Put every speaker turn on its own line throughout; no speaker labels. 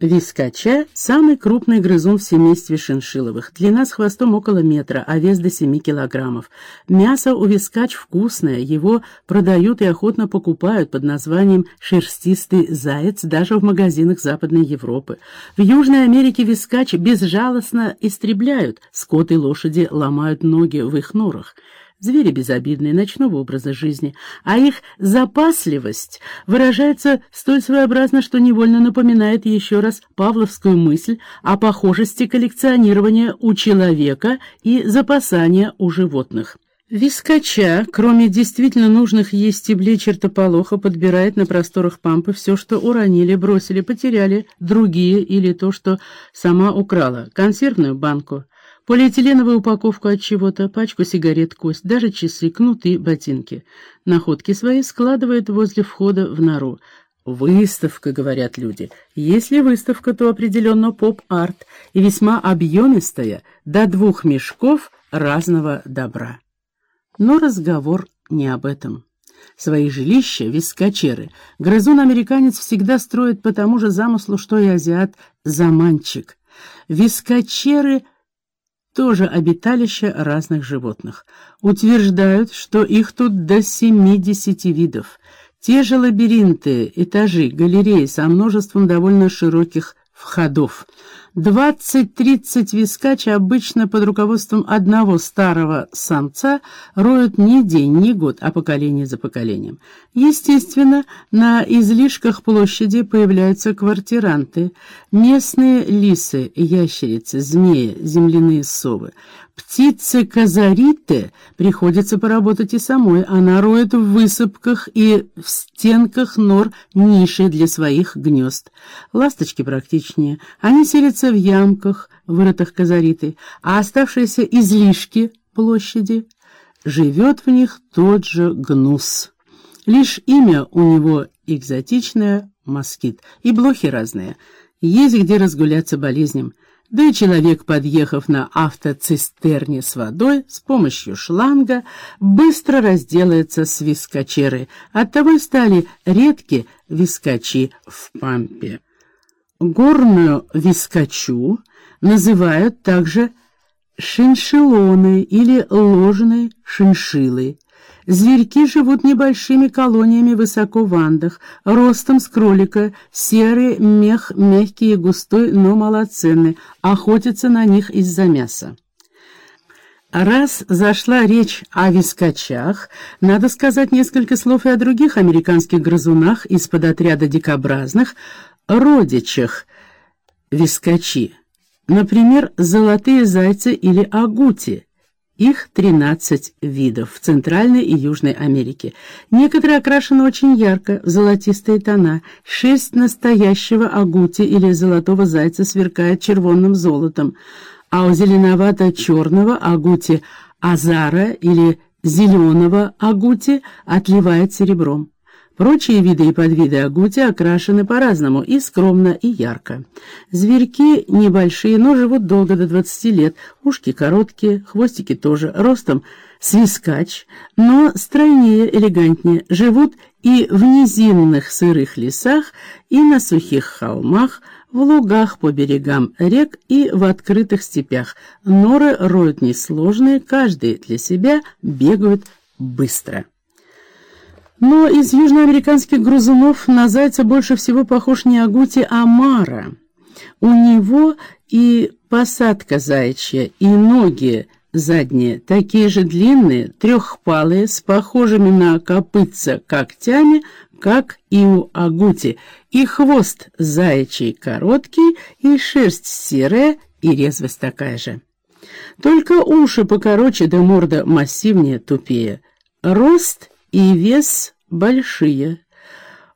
Вискача – самый крупный грызун в семействе шиншилловых. Длина с хвостом около метра, а вес до 7 килограммов. Мясо у вискач вкусное, его продают и охотно покупают под названием «шерстистый заяц» даже в магазинах Западной Европы. В Южной Америке вискач безжалостно истребляют, скот и лошади ломают ноги в их норах звери безобидные, ночного образа жизни, а их запасливость выражается столь своеобразно, что невольно напоминает еще раз павловскую мысль о похожести коллекционирования у человека и запасания у животных. Вискача, кроме действительно нужных ей стеблей чертополоха, подбирает на просторах пампы все, что уронили, бросили, потеряли, другие или то, что сама украла, консервную банку, Полиэтиленовую упаковку от чего-то, пачку сигарет, кость, даже часы, кнуты, ботинки. Находки свои складывает возле входа в нору. Выставка, говорят люди. Если выставка, то определенно поп-арт и весьма объемистая, до двух мешков разного добра. Но разговор не об этом. Свои жилища, вискачеры, грызун-американец всегда строит по тому же замыслу, что и азиат-заманчик. Вискачеры — тоже обиталище разных животных. Утверждают, что их тут до 70 видов. Те же лабиринты, этажи, галереи со множеством довольно широких входов. 20-30 вискач обычно под руководством одного старого самца роют не день, не год, а поколение за поколением. Естественно, на излишках площади появляются квартиранты, местные лисы, ящерицы, змеи, земляные совы. Птице Казарите приходится поработать и самой. Она роет в высыпках и в стенках нор ниши для своих гнезд. Ласточки практичнее. Они селятся в ямках, вырытых Казаритой, а оставшиеся излишки площади живет в них тот же гнус. Лишь имя у него экзотичное — москит, и блохи разные. Есть где разгуляться болезням. Да и человек, подъехав на автоцистерне с водой с помощью шланга, быстро разделается с вискачерой. Оттого и стали редки вискачи в пампе. Горную вискачу называют также шиншиллоны или ложные шиншиллы. Зверьки живут небольшими колониями высоко в Андах, ростом с кролика, серый мех мягкий и густой, но малоценный, охотятся на них из-за мяса. Раз зашла речь о вискачах, надо сказать несколько слов и о других американских грызунах из-под отряда дикобразных, родичах вискачи, например, золотые зайцы или агути – их 13 видов в Центральной и Южной Америке. Некоторые окрашены очень ярко, в золотистые тона. Шесть настоящего агути или золотого зайца сверкает червонным золотом, а у зеленовато-черного агути азара или зеленого агути отливает серебром. Прочие виды и подвиды агути окрашены по-разному, и скромно, и ярко. Зверьки небольшие, но живут долго, до 20 лет. Ушки короткие, хвостики тоже, ростом свискач, но стройнее, элегантнее. Живут и в низинных сырых лесах, и на сухих холмах, в лугах по берегам рек и в открытых степях. Норы роют несложные, каждый для себя бегают быстро. Но из южноамериканских грузунов на зайца больше всего похож не Агути, а Мара. У него и посадка заячья, и ноги задние такие же длинные, трехпалые, с похожими на копытца когтями, как и у агути, и хвост заячий короткий, и шерсть серая, и резвость такая же. Только уши покороче, да морда массивнее, тупее. Рост и вес большие.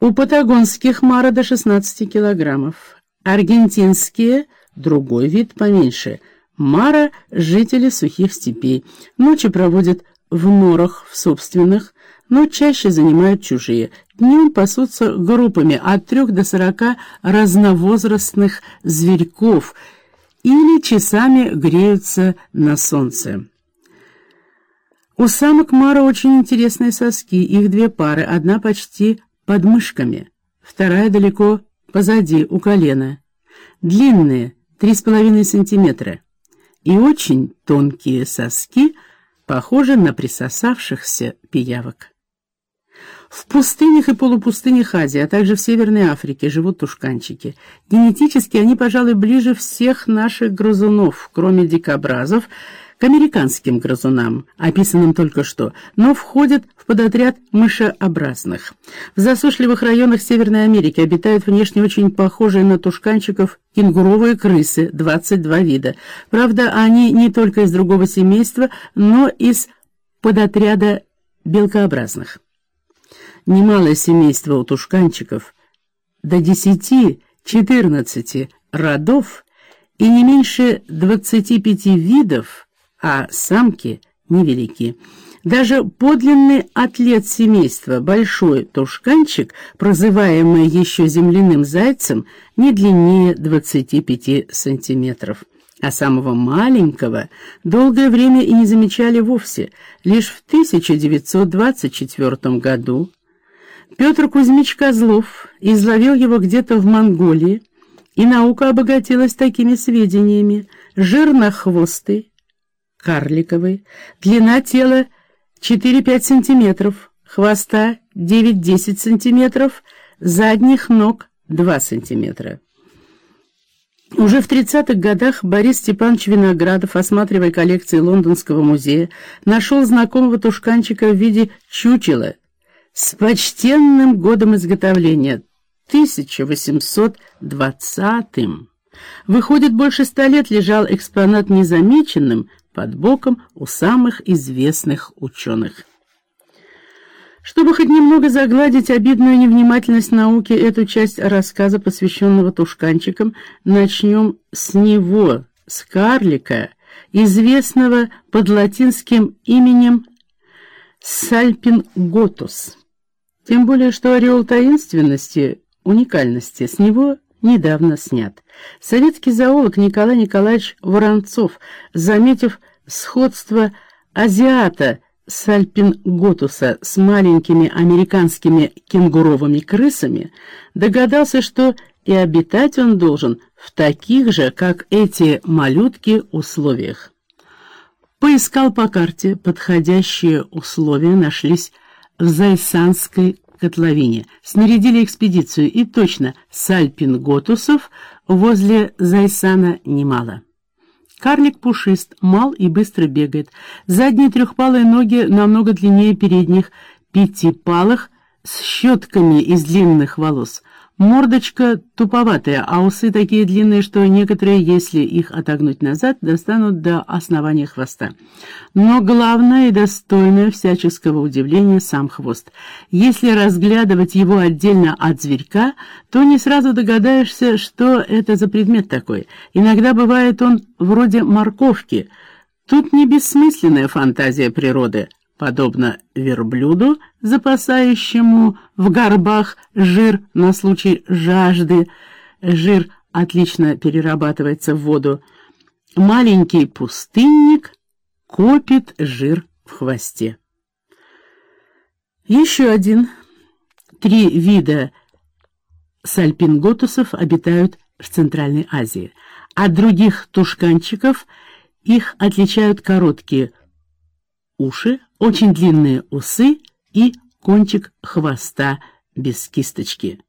У патагонских мара до 16 килограммов. Аргентинские – другой вид поменьше. Мара – жители сухих степей. Ночи проводят в норах в собственных, но чаще занимают чужие. Днем пасутся группами от трех до сорока разновозрастных зверьков или часами греются на солнце. У самок Мара очень интересные соски, их две пары, одна почти под мышками, вторая далеко позади, у колена. длинные 3,5 сантиметра и очень тонкие соски, похожи на присосавшихся пиявок. В пустынях и полупустынях Азии, а также в Северной Африке живут тушканчики. Генетически они, пожалуй, ближе всех наших грызунов, кроме дикобразов, к американским грызунам, описанным только что, но входят в подотряд мышеобразных. В засушливых районах Северной Америки обитают внешне очень похожие на тушканчиков кенгуровые крысы, 22 вида. Правда, они не только из другого семейства, но из подотряда белкообразных. Немалое семейство у тушканчиков, до 10-14 родов и не меньше 25 видов – а самки невелики. Даже подлинный атлет семейства, большой тушканчик, прозываемый еще земляным зайцем, не длиннее 25 сантиметров. А самого маленького долгое время и не замечали вовсе. Лишь в 1924 году Петр Кузьмич Козлов изловил его где-то в Монголии, и наука обогатилась такими сведениями. Жирнохвостый, карликовый, длина тела 4-5 сантиметров, хвоста 9-10 сантиметров, задних ног 2 сантиметра. Уже в 30-х годах Борис Степанович Виноградов, осматривая коллекции Лондонского музея, нашел знакомого тушканчика в виде чучела с почтенным годом изготовления 1820 -м. Выходит, больше ста лет лежал экспонат незамеченным под боком у самых известных ученых. Чтобы хоть немного загладить обидную невнимательность науки, эту часть рассказа, посвященного тушканчикам, начнем с него, с карлика, известного под латинским именем Сальпинготус. Тем более, что ореол таинственности, уникальности с него недавно снят. Советский зоолог Николай Николаевич Воронцов, заметив сходство азиата Сальпинготуса с маленькими американскими кенгуровыми крысами, догадался, что и обитать он должен в таких же, как эти малютки, условиях. Поискал по карте, подходящие условия нашлись в Зайсанской котловине. Снарядили экспедицию, и точно сальпинготусов возле Зайсана немало. Карлик пушист, мал и быстро бегает. Задние трехпалые ноги намного длиннее передних, пятипалых, с щетками из длинных волос. Мордочка туповатая, а усы такие длинные, что некоторые, если их отогнуть назад, достанут до основания хвоста. Но главное и достойное всяческого удивления сам хвост. Если разглядывать его отдельно от зверька, то не сразу догадаешься, что это за предмет такой. Иногда бывает он вроде морковки. Тут не бессмысленная фантазия природы, подобно верблюду, запасающему в горбах жир на случай жажды. Жир отлично перерабатывается в воду. Маленький пустынник копит жир в хвосте. Еще один. Три вида сальпинготусов обитают в Центральной Азии. От других тушканчиков их отличают короткие уши, очень длинные усы и кончик хвоста без кисточки.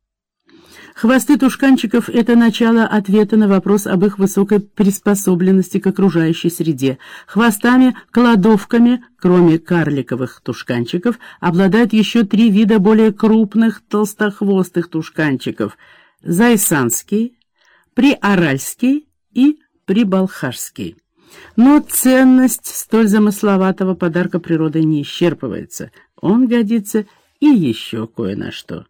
Хвосты тушканчиков — это начало ответа на вопрос об их высокой приспособленности к окружающей среде. Хвостами, кладовками, кроме карликовых тушканчиков, обладают еще три вида более крупных толстохвостых тушканчиков — зайсанский, приоральский и прибалхашский. Но ценность столь замысловатого подарка природы не исчерпывается. Он годится и еще кое на что.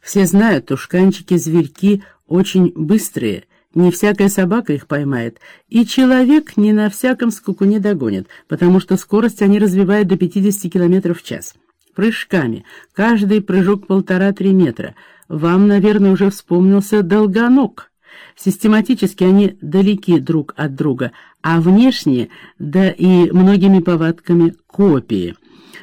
Все знают, тушканчики-зверьки очень быстрые, не всякая собака их поймает, и человек не на всяком скуку не догонит, потому что скорость они развивают до 50 км в час. Прыжками, каждый прыжок полтора-три метра. Вам, наверное, уже вспомнился долгоног. Систематически они далеки друг от друга, а внешне, да и многими повадками, копии.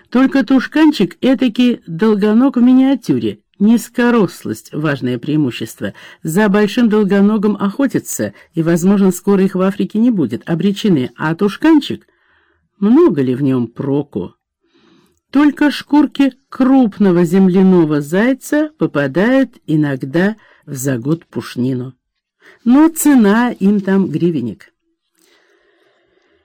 Только тушканчик этакий долгоног в миниатюре, Низкорослость — важное преимущество. За большим долгоногом охотятся, и, возможно, скоро их в Африке не будет, обречены. А тушканчик, много ли в нем проку? Только шкурки крупного земляного зайца попадают иногда в за год пушнину. Но цена им там гривенник.